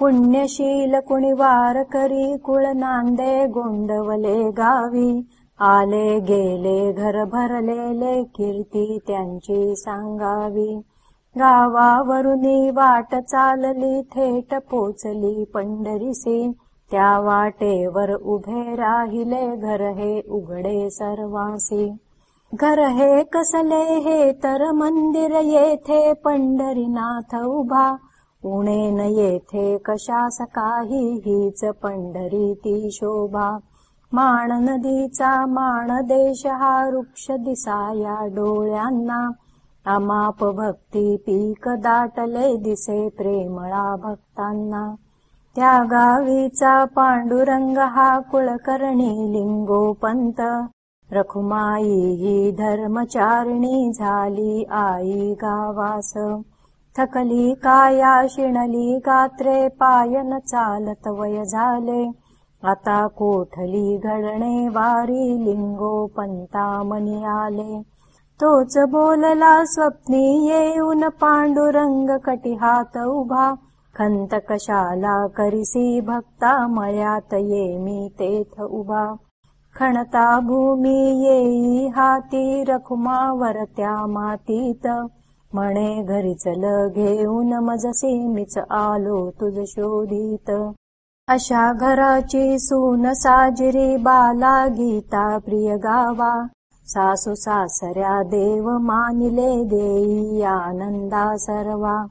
पुण्यशील कुणिवार करी कुळ नांदे गोंडवले गावी. आले गेले घर भरलेले कीर्ती त्यांची सांगावी. गावावरुनी वाट चालली थेट पोचली पंढरीसी त्या वाटेवर उभे राहिले घर हे उघडे सर्वासी. घर हे कसले हे तर मंदिर येथे पंढरीनाथ उभा उणे न येथे कशास काही हीच पंढरी ती शोभा. माण नदीचा माण देश हा वृक्ष दिसाया डोळ्यांना. अमाप भक्ती पीक दाटले दिसे प्रेमळा भक्तांना. त्या गावीचा पांडुरंग हा कुळकर्णी लिंगोपंत. रखुमाई ही धर्मचारिणी झाली आई गावास थकली काया शिणली गात्रे पायन चालत वय आता कोठली घडणे वारी लिंगोपंता मनी आले तोच बोलला स्वप्नी येऊन पांडुरंग कटिहात उभा। खंत कशाला करिसी भक्ता मळ्यात ये मी तेथ उभा। खणता भूमी येई हाती रखुमावर त्या मातीत म्हणे घरी चल घेऊन मजसी मिच आलो तुझ शोधित. अशा घराची सून साजरी बाला गीता प्रिय गावा. सासू सासऱ्या देव मानिले देई आनंदा सर्वा.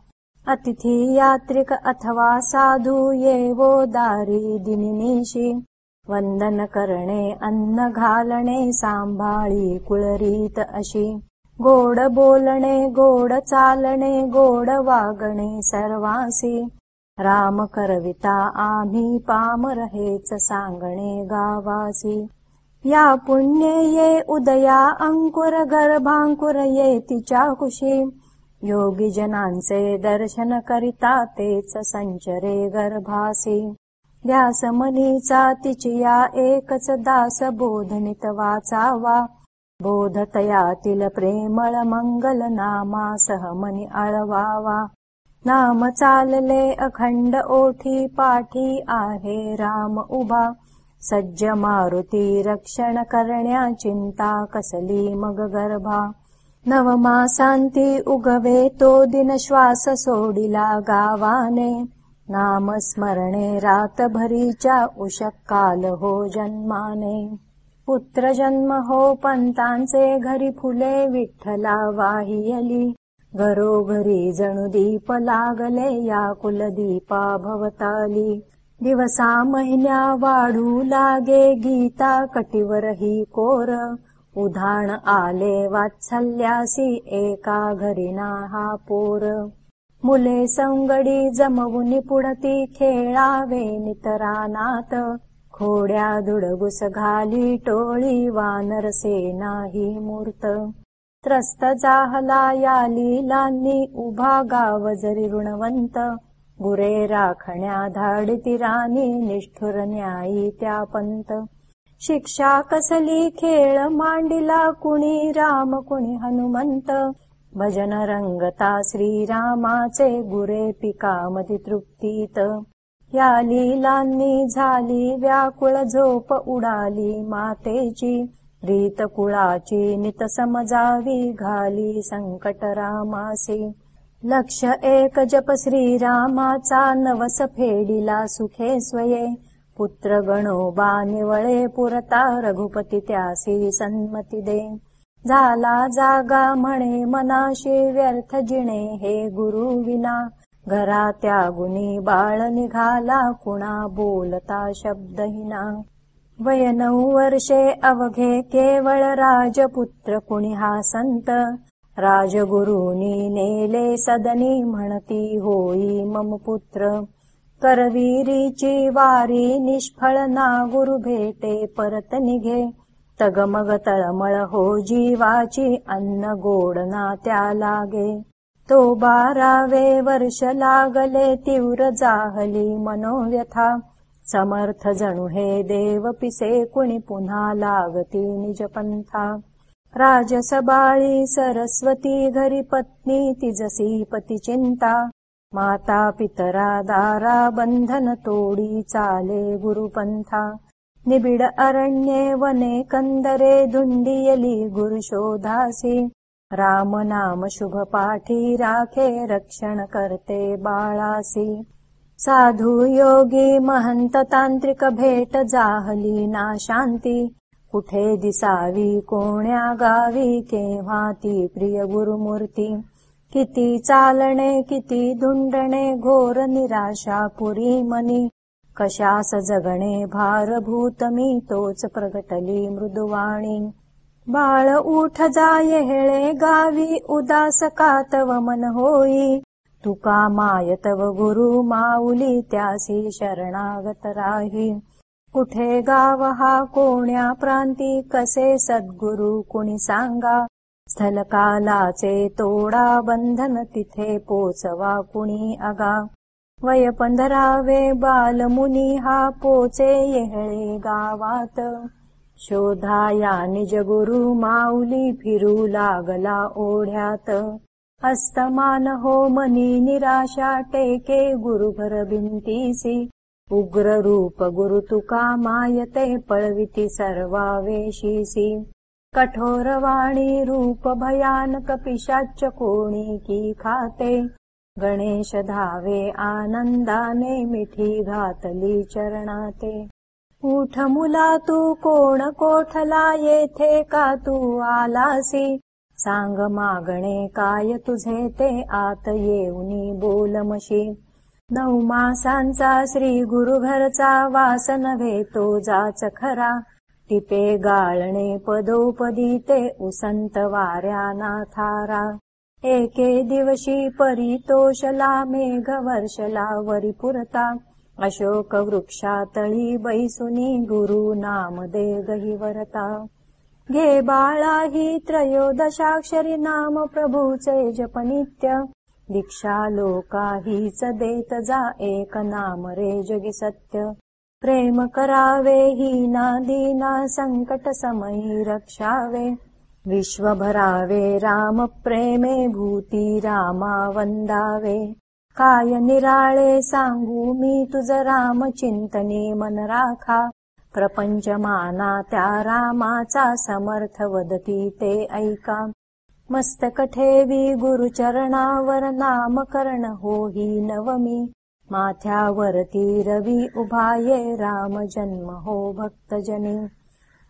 अतिथी यात्रिक अथवा साधू येवो दारी दिनिनिशी. वंदन करणे अन्न घालणे सांभाळी कुळरीत अशी गोड बोलणे गोड चालणे गोड वागणे सर्वासी राम करविता आम्ही पामर हेच सांगणे गावासी या पुण्य ये उदया अंकुर गर्भांकुर ये तिच्या कुशी. योगी जनांचे दर्शन करिता तेच संचरे गर्भासी ध्यासमनीचा तिचिया एकच दास बोधनित वाचावा बोधतयातील प्रेमळ मंगल नामा सहमनी आळवावा नाम चालले अखंड ओठी पाठी आहे राम उभा. सज्ज मारुती रक्षण करण्या चिंता कसली मग गर्भा. नवमासांती उगवे तो दिन श्वास सोडिला गावाने. नाम स्मरणे रात भरीच्या उशकाल हो जन्माने पुत्र जन्म हो पंतांचे घरी फुले विठ्ठला वाहियली घरोघरी जणू दीप लागले या कुलदीपा भवताली। दिवसा महिन्या वाढू लागे गीता कटिवर ही कोर। उधाण आले वात्सल्यासी एका घरी ना हा पोर। मुले संगडी जमवून पुढती खेळावे नितरानात खोड्या दुडगुस घाली टोळी वानर सेनाही मूर्त. त्रस्त जाहला या लीलांनी उभा गाव जरी ऋणवंत. गुरे राखण्या धाडती राणी निष्ठुर न्यायी त्या पंत. शिक्षा कसली खेळ मांडिला कुणी राम कुणी हनुमंत. भजन रंगता श्रीरामाचे गुरे पिकामती तृप्तीत या लीलांनी झाली व्याकुळ झोप उडाली मातेची रीत कुळाची नित समजावी घाली संकट रामासी. लक्ष एक जप श्रीरामाचा नवस फेडिला सुखे स्वये. पुत्र गणोबा निवळे पुरता रघुपती त्यासी सन्मती दे. झाला जागा म्हणे मनाशी व्यर्थ जिणे हे गुरु विना घरा त्या गुणी बाळ निघाला कुणा बोलता शब्दहीना. वय नऊ वर्षे अवघे केवळ राजपुत्र कुणी हा संत. राजगुरुनी नेले सदनी म्हणती होई मम पुत्र. करवीरीची वारी निष्फळ ना गुरु भेटे परत निघे. तगमग तळमळ हो जीवाची अन्न गोडना त्या लागे तो बारावे वर्ष लागले तीव्र जाहली मनोव्यथा. समर्थ जणु हे देव पिसे कुणी पुन्हा लागती निजपंथा. राजसबाळी सरस्वती घरी पत्नी तिजसी पती चिंता. माता पितरा दारा बन्धन तोडी चाले गुरुपन्था निबिड अरण्ये वने कन्दरे दुण्डियली गुरुशोधासि राम नाम शुभ पाठी राखे रक्षण करते बाळासी। साधु योगी महंत तांत्रिक भेट जाहली ना शांती। कुठे दिसावी कोण्या गावी केव्हा ती प्रिय गुरुमूर्ती। किती चालणे किती धुंडणे घोर निराशा पुरी मनी। कशास जगणे भारभूत मी तोच प्रगटली मृदुवाणी बाळ उठ जाय हेळे गावी उदास कातव मन तुका मायतव गुरु कोण्या प्रांती कसे सद्गुरु कुणी तोडा बंधन तिथे पोचवा कुणी अगा वय पंधरावे बालमुनी हा पोचे येहळे गावात शोधाया निज गुरु माऊली फिरू लागला ओढ्यात. अस्तमान हो मनी निराशा टेके गुरुभर भिंतीसी. उग्र रूप गुरु तुका मायते पळविती सर्वावेशीसी. कठोरवाणी रूप भयानक पिशाच कोणी की खाते. गणेश धावे आनंदाने मिठी घातली चरणाते उठ मुला तू कोण कोठला येथे का तू आलासी? सांग मागणे काय तुझे ते आत येऊनी बोलमशी नऊ मासांचा श्री गुरु घरचा वास नव्हे तो जाच खरा. टिपे गाळणे पदोपदी ते उसंत वाऱ्या नाथारा एके दिवशी परितोषला मेघ वर्षला वरी पुरता. अशोक वृक्षातळी बैसुनी गुरु नाम दे गहिवरता घे बाळा ही त्रयोदशाक्षरी नाम प्रभूचे जपनित्य। दीक्षा लोका हीच देत जा एक नाम रे जगी सत्य। प्रेम करावे ही ना दीना संकट समयी रक्षावे। विश्वभरावे राम प्रेमे भूती रामा वंदावे काय निराळे सांगू मी तुझ राम चिंतने मन राखा. प्रपंच माना त्या रामाचा समर्थ वदती ते ऐका. मस्तक ठेवी गुरुचरणावर नामकरण हो ही नवमी. माथ्यावरती रवी उभाये राम जन्म हो भक्तजनी.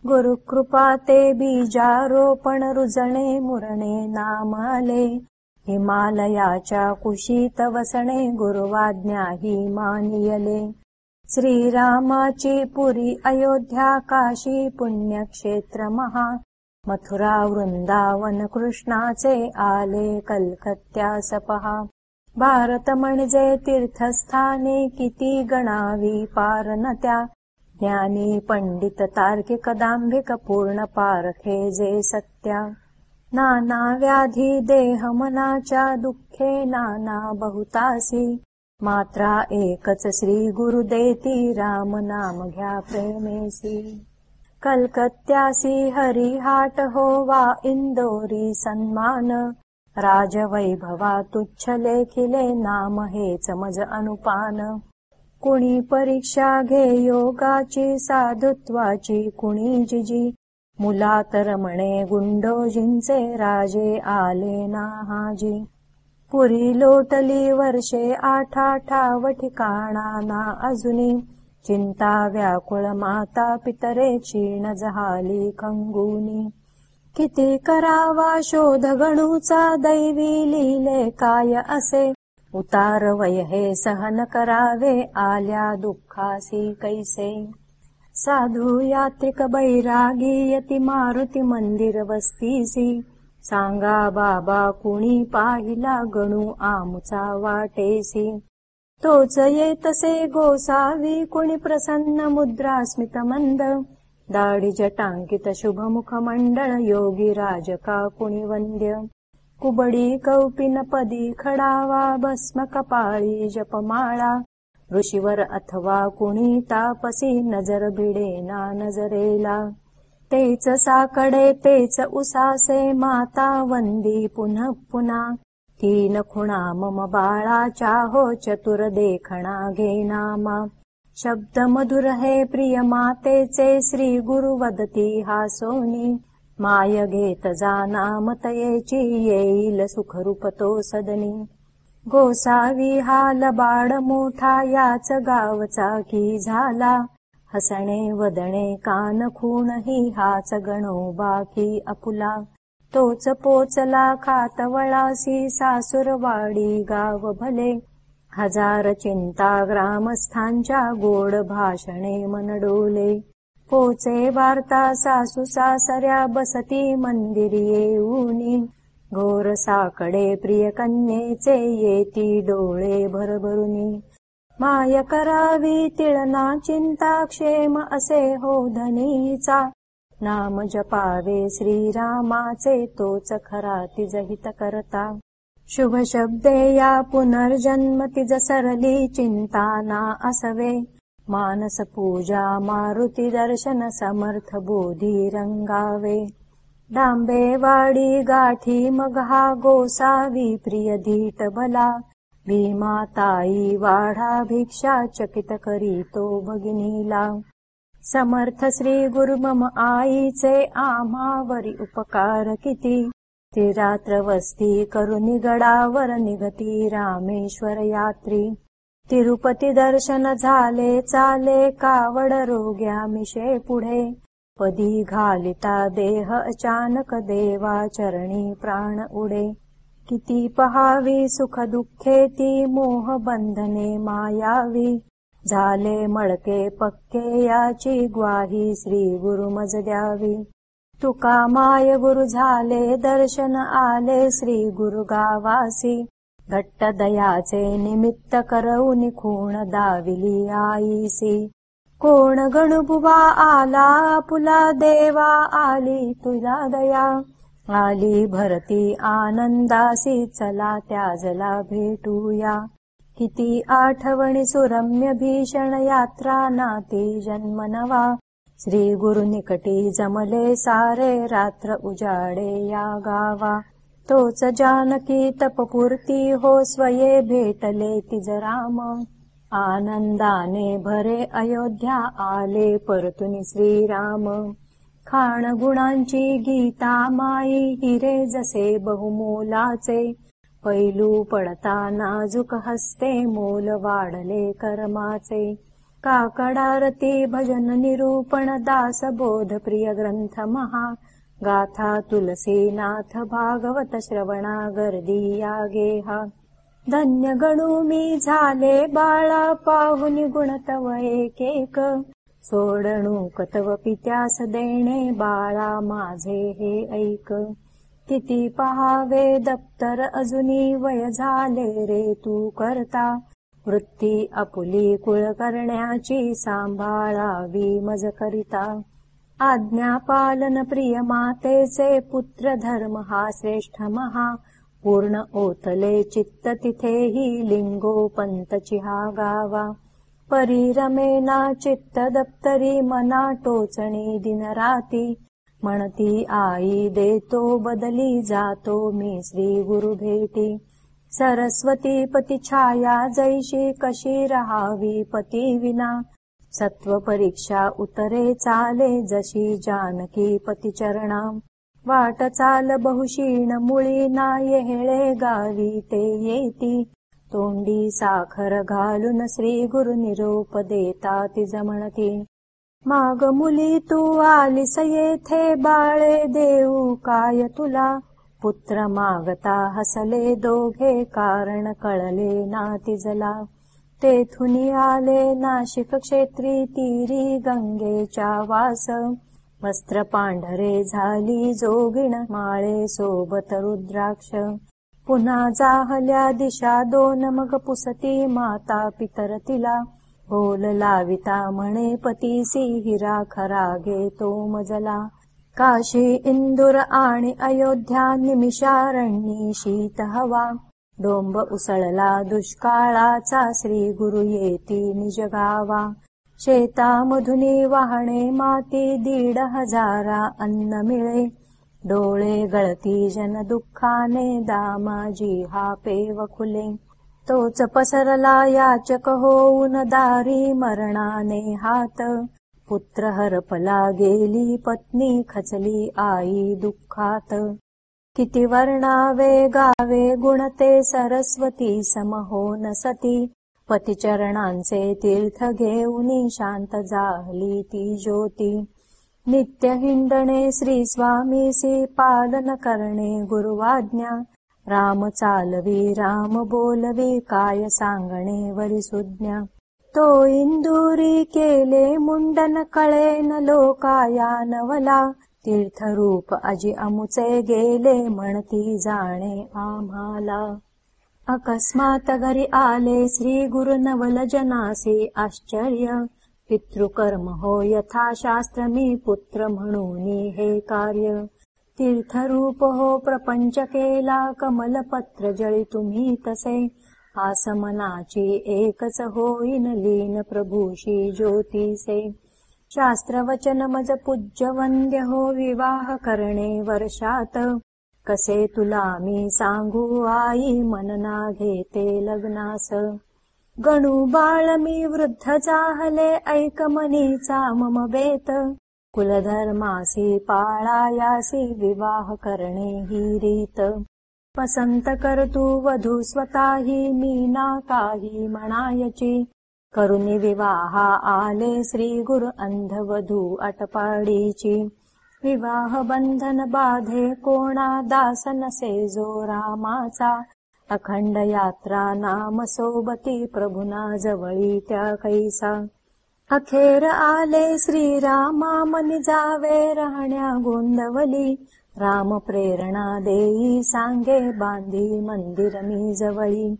गुरुकृपा ते बीजारोपण रुजणे मुरणे नामाले हिमालयाच्या कुशीत वसणे गुरुवाज्ञा हि मानियले. श्रीरामाची पुरी अयोध्या काशी पुण्यक्षेत्र महा. मथुरा वृंदावन कृष्णाचे आले कलकत्या सपहा. भारत म्हणजे तीर्थस्थाने किती गणावी पारनत्या. ज्ञानी पंडित तार्किक दाम्भिक पूर्ण पारखे जे सत्या नाना व्याधी मनाच्या दुःखे नाना बहुतासी. मात्रा एकच श्री गुरु देती राम नाम घ्या प्रेमेसी. कलकत्यासी हरिहाट हो वा इंदोरी सन्मान. राजवैभवा तुच्छ लेखिले नाम हेच मज अनुपान. कुणी परीक्षा घे योगाची साधुत्वाची कुणी जिजी मुला तर म्हणे गुंडोजींचे राजे आले नाहाजी. पुरी लोटली वर्षे आठाठाव ठिकाणा ना अजुनी. चिंता व्याकुळ माता पितरे क्षीण झाली खंगुनी. किती करावा शोध गणूचा दैवी लिले काय असे? उतार वय हे सहन करावे आल्या दुःखासी कैसे? साधू यात्रिक बैरागी यती मारुती मंदिर वस्तीसी सांगा बाबा कुणी पाहिला गणू आमुचा वाटेसी तोच येतसे गोसावी कुणी प्रसन्न मुद्रा स्मित मंद। दाढी जटांकित शुभमुख मंडळ योगी राजका कुणी वंद्य कुबडी कौपिन पदी खडावा भस्म कपाळी जपमाळा ऋषीवर अथवा कुणी तापसी नजर भिडेना नजरेला. तेच साकडे तेच उसासे माता वंदी पुनः पुन्हा तीन खुणा मम बाळाचा हो चतुर देखणा घे नामा शब्द मधुर हे प्रिय मातेचे श्री गुरु वदती हा सोनी. माय घेत जाना मतयेची येईल सुखरूपतो सदनी गोसावी हाल लबाड मोठा याच गावचा की झाला? हसणे वदणे कान खूण ही हाच गणो बाकी अपुला. तोच पोचला खातवळासी सासुरवाडी गाव भले. हजार चिंता ग्रामस्थांच्या गोड भाषणे मनडोले. पोचे वार्ता सासू सासऱ्या बसती मंदिरी येऊनी. घोर साकडे प्रिय कन्येचे येती डोळे भरभरुनी. माय करावी तिळना चिंता क्षेम असे हो धनीचा. नाम जपावे श्रीरामाचे तोच खरा तिजहित करता शुभ शब्दे या पुनर्जन्म तिज सरली चिंता ना असवे. मानस पूजा मारुती दर्शन समर्थ बोधी रंगावे डांबे वाडी गाठी चकित करी तो भगिनीला. समर्थ श्री गुरु मम आईचे आमावरी उपकार किती? ती रात्र वस्ती गडावर निघती रामेश्वर यात्री. तिरुपती दर्शन झाले चाले कावड रोग्या मिशे पुढे पदी घालिता देह अचानक देवा चरणी प्राण उडे. किती पहावी सुख दुःखे ती मोह बंधने मायावी. झाले मळके पक्के याची ग्वाही श्री गुरु मज द्यावी. तुका माय गुरु झाले दर्शन आले श्री गुरु गावासी. घट्ट दयाचे निमित्त करऊन खूण दाविली आईसी कोण गणुबुवा आला पुला देवा आली तुला दया. आली भरती आनंदासी चला त्याजला भेटूया. किती आठवणी सुरम्य भीषण यात्रा नाती जन्म नवा श्री गुरु निकटी जमले सारे रात्र उजाडे या गावा. तोच जानकी तपपूर्ती हो स्वये भेटले तिज राम आनंदाने भरे अयोध्या आले परतुनी श्रीराम। खाण गुणांची गीता माई हिरे जसे बहुमोलाचे। पैलू पडता नाजुक हस्ते मोल वाढले कर्माचे। काकडारती भजन निरूपण दास बोध प्रिय ग्रंथ महा। गाथा तुलसीनाथ भागवत श्रवणा गर्दी गेहा धन्य गणू मी झाले बाळा पाहुनी गुणतव एक सोडणू कतव पित्यास देणे बाळा माझे हे ऐक. किती पहावे दप्तर अजुनी वय झाले रे तू करता. वृत्ती अपुली कुळ करण्याची सांभाळावी मज करिता. आज्ञा पालन प्रिय मातेचे पुत्र धर्म हा श्रेष्ठ महा पूर्ण ओतले चित्त तिथेही लिंगो पंतचिहा गावा परिरमेना चित्त दप्तरी मना टोचणी दिन राती म्हणती आई देतो बदली जातो मी श्री गुरु भेटी। सरस्वती जैशी कशी रहावी पती विना। सत्व परीक्षा उतरे चाले जशी जानकी पती चरणा वाट चाल बहुशीण मुळी ना हेळे गावी ते येती. तोंडी साखर घालून श्री गुरु निरोप देता ती जमणती माग मुली तू आलीस येथे बाळे देऊ काय तुला? पुत्र मागता हसले दोघे कारण कळले ना तिजला. तेथुनी आले नाशिक क्षेत्री तीरी गंगेच्या वास. वस्त्र पांढरे झाली जोगिण माळे सोबत रुद्राक्ष. पुन्हा जाहल्या दिशा दोन मग पुसती माता पितर तिला. बोल लाविता म्हणे पतीसी हिरा खरा गे काशी इंदुर आणि अयोध्या निमिषारण्यी शीत हवा. डोंब उसळला दुष्काळाचा श्री गुरु येती निज शेता वाहणे माती दीड हजारा अन्न मिळे डोळे गळती जन दुःखाने दामाजी हा पेव खुले तोच पसरला याचक होऊन दारी मरणाने हात। पुत्र हरपला गेली पत्नी खचली आई दुःखात। किती वर्णावे गावे गुणते सरस्वती समहो न सती पतिचरणांचे तीर्थ घेऊनी शांत झाली ती ज्योती. नित्य हिंडणे श्री स्वामीसी पालन करणे गुरुवाज्ञा. राम चालवी राम बोलवी काय सांगणे वरी सुज्ञा तो इंदुरी केले मुंडन कळे न लोकाया नवला तीर्थरूप अजि अमुचे गेले म्हणती जाणे आम्हाला अकस्मात घरी आले श्री गुरु नवल जनासी आश्चर्य। पितृकर्म हो यथा शास्त्र मी पुत्र म्हणून हे कार्य। तीर्थरूप हो प्रपंच केला कमलपत्र जळी तुम्ही तसे। आसमनाची एकच होईन लीन प्रभूशी ज्योतिसे शास्त्रवचन मज पूज्य हो विवाह करणे वर्षात कसे तुला मी सांगू आई मनना घेते लग्नास. गणू बाळ मी वृद्ध चाहले ऐक मनीचा मम बेत. कुलधर्मासी पाळायासी विवाह करणे ही रीत. पसंत कर तू वधू स्वताही मी ना काही म्हणायची. करुणी विवाहा आले श्री गुरु अंधवधू अटपाडीची विवाह बंधन बाधे कोणा दासन जो रामाचा अखंड यात्रा नाम सोबती प्रभुना जवळी त्या कैसा। अखेर आले श्रीरामा मनी जावे राहण्या गोंदवली। राम प्रेरणा देई सांगे बांधी मंदिर मी जवळी।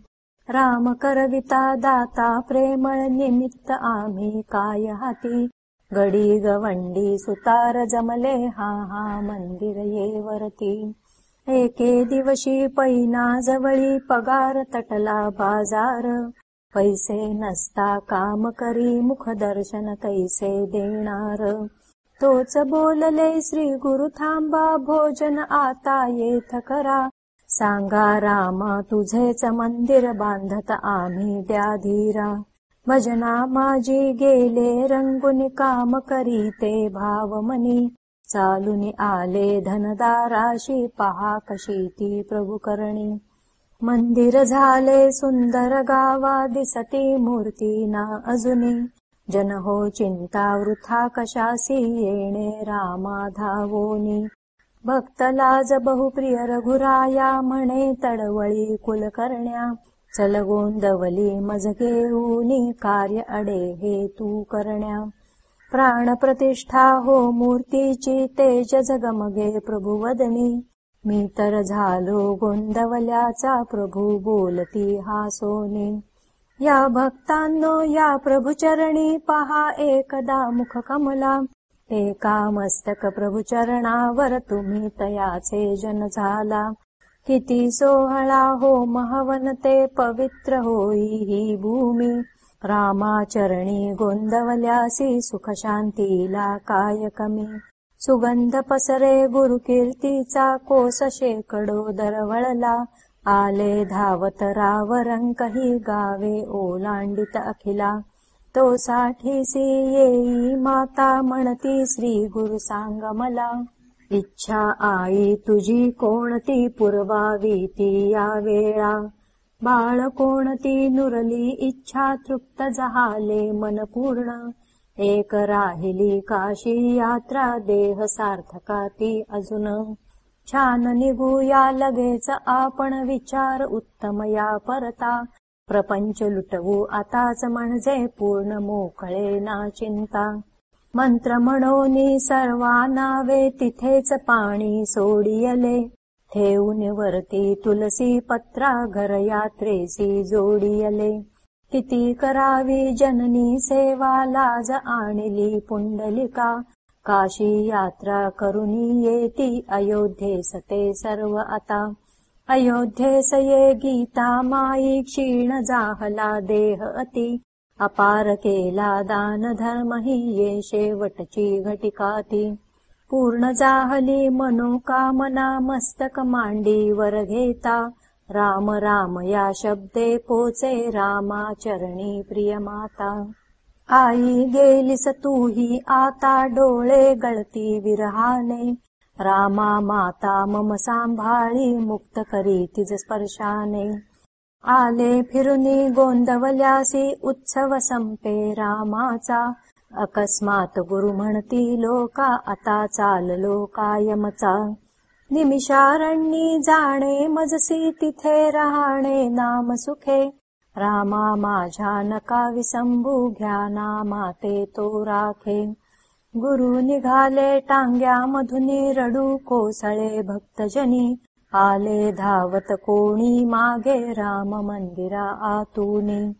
राम करविता दाता प्रेमळ निमित्त आम्ही काय हाती गडी गवंडी सुतार जमले हा हा वरती. एके दिवशी पैना जवळी पगार तटला बाजार. पैसे नसता काम करी मुख दर्शन कैसे देणार? तोच बोलले श्री गुरु थांबा भोजन आता येथ करा. सांगा रामा तुझेच मंदिर बांधत आम्ही द्या धीरा भजना माझी गेले रंगुन काम करीते भावमनी. चालून आले धनदाराशी पहा कशी ती प्रभु करणी. मंदिर झाले सुंदर गावा दिसती मूर्ती ना अजुनी. जन हो चिंता वृथा कशासी येणे रामा धावोनी. भक्तलाज बहुप्रिय रघुराया म्हणे तडवळी कुल सलगोंदवली चल गोंदवली कार्य अडे हे तू करण्या. प्राण प्रतिष्ठा हो मूर्तीची तेज जगमगे प्रभु वदनी. मी तर झालो गोंदवल्याचा प्रभू बोलती हा सोनी. या भक्तांनो या प्रभुचरणी पहा एकदा मुख कमला. एका मस्तक प्रभुचरणावर तुम्ही तयाचे जन झाला. सोहळा हो महवन ते पवित्र होई ही भूमी। रामाचरणी गोंदवल्यासी सुख शांतीला काय कमी। सुगंध पसरे गुरु कीर्तीचा कोस शेकडो दरवळला। आले धावत रावरंकही गावे ओलांडित अखिला। तो साठीसी येई माता म्हणती श्री गुरु सांग मला इच्छा आई तुझी कोणती पुरवावी ती या वेळा. बाळ कोणती नुरली इच्छा तृप्त जहाले मन पूर्ण. एक राहिली काशी यात्रा देह सार्थका ती अजून. छान निघूया लगेच आपण विचार उत्तम या परता. प्रपंच लुटवू आताच म्हणजे पूर्ण मोकळे ना चिंता. मंत्र म्हणोनी सर्वानावे तिथेच पाणी सोडियले. ठेवून वरती तुलसी पत्रा घर यात्रेसी जोडियले. किती करावी जननी सेवा लाज आणली पुंडलिका. काशी यात्रा करुनी येती अयोध्ये सते सर्व आता. अयोध्येस ये गीता माई क्षीण जाहला देह अति अपार केला दान धर्म हि ये शेवटची घटिकाती. पूर्ण जाहली मनोकामना मस्तक मांडीवर घेता. राम राम या शब्दे पोचे रामा चरणी प्रिय माता. आई गेलीस तूही आता डोळे गळती विरहाने. रामा माता मम सांभाळी मुक्त करी तिज स्पर्शाने. आले फिरुनी गोंदवल्यासी उत्सव संपे रामाचा. अकस्मात गुरु म्हणती लोका आता चाललो कायमचा निमिषारण्यी जाणे मजसी तिथे राहणे नाम सुखे. रामा माझ्या नका विसंभू घ्या नामाते तो राखे. गुरु निघाले टांग्या मधुनी रडू कोसळे भक्तजनी आले धावत कोणी मागे राम मंदिरा आतुनी.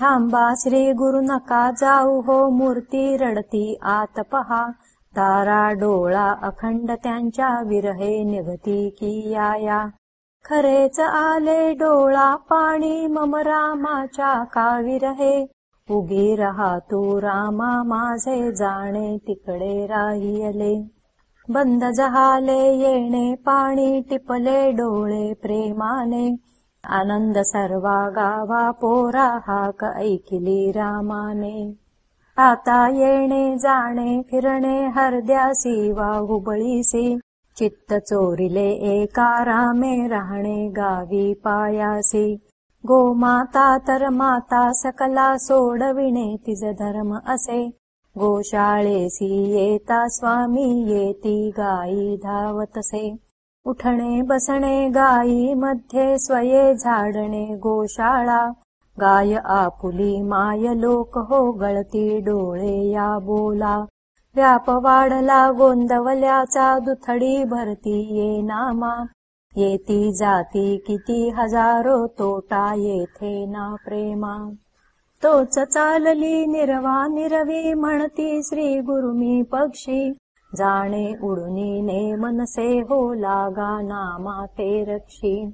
थांबा श्री गुरु नका जाऊ हो मूर्ती रडती आत पहा. तारा डोळा अखंड त्यांच्या विरहे निघती की या खरेच आले डोळा पाणी मम रामाच्या काविरहे उगी रहा तू रामा माझे जाणे तिकडे राहियले. बंद जहाले येणे पाणी टिपले डोळे प्रेमाने. आनंद सर्वा गावा पोरा हाक ऐकिली रामाने. आता येणे जाणे फिरणे हरद्यासी वा हुबळीसी. चित्त चोरिले एका रामे राहणे गावी पायासी. गोमाता तर माता सकला सोडविणे तिज धर्म असे गोशाळेसी येता स्वामी येती गायी धावतसे. उठणे बसणे गायी मध्ये स्वये झाडणे गोशाळा. गाय आपुली माय लोक हो गळती डोळे या बोला. व्याप वाढला गोंदवल्याचा दुथडी भरती ये नामा. येती जाती किती हजारो तोटा येथे ना प्रेमा चालली निर्वा निरवी म्हणती श्री गुरुमी पक्षी. जाणे उडुनी ने मनसे हो लागा नामा ते रक्षी.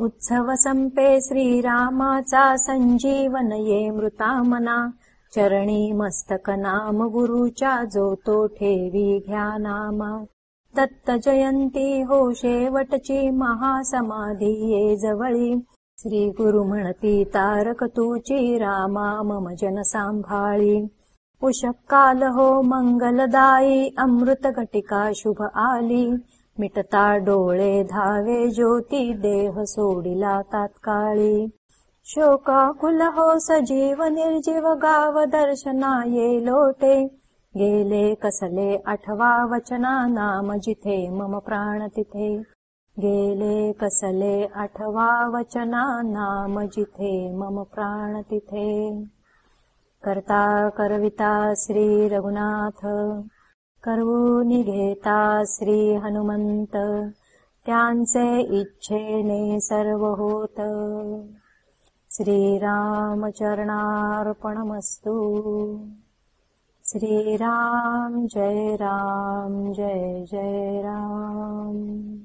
उत्सव संपे श्रीरामाचा संजीवन ये मृता मना. चरणी मस्तक नाम गुरुचा जो तो ठेवी घ्या नाम. दत्त जयंती हो शेवटची महासमाधी ये जवळी श्री गुरु म्हणती तारक तुची रामा मम जन मंगलदायी अमृत घटिका शुभ आली. मिटता डोळे धावे ज्योती देह सोडिला तात्काळी. शोकाकुल हो सजीव निर्जीव गाव दर्शना ये लोटे. गेले कसले आठवा वचना नाम जिथे मम प्राण तिथे गेले कसले आठवा वचना नाम जिथे मम प्राण तिथे. करता करविता श्री रघुनाथ करवू निघेता श्री हनुमंत त्यांचे इच्छेने सर्व होत. श्रीरामचरणार्पणमस्तु. श्रीराम जय राम जय जय राम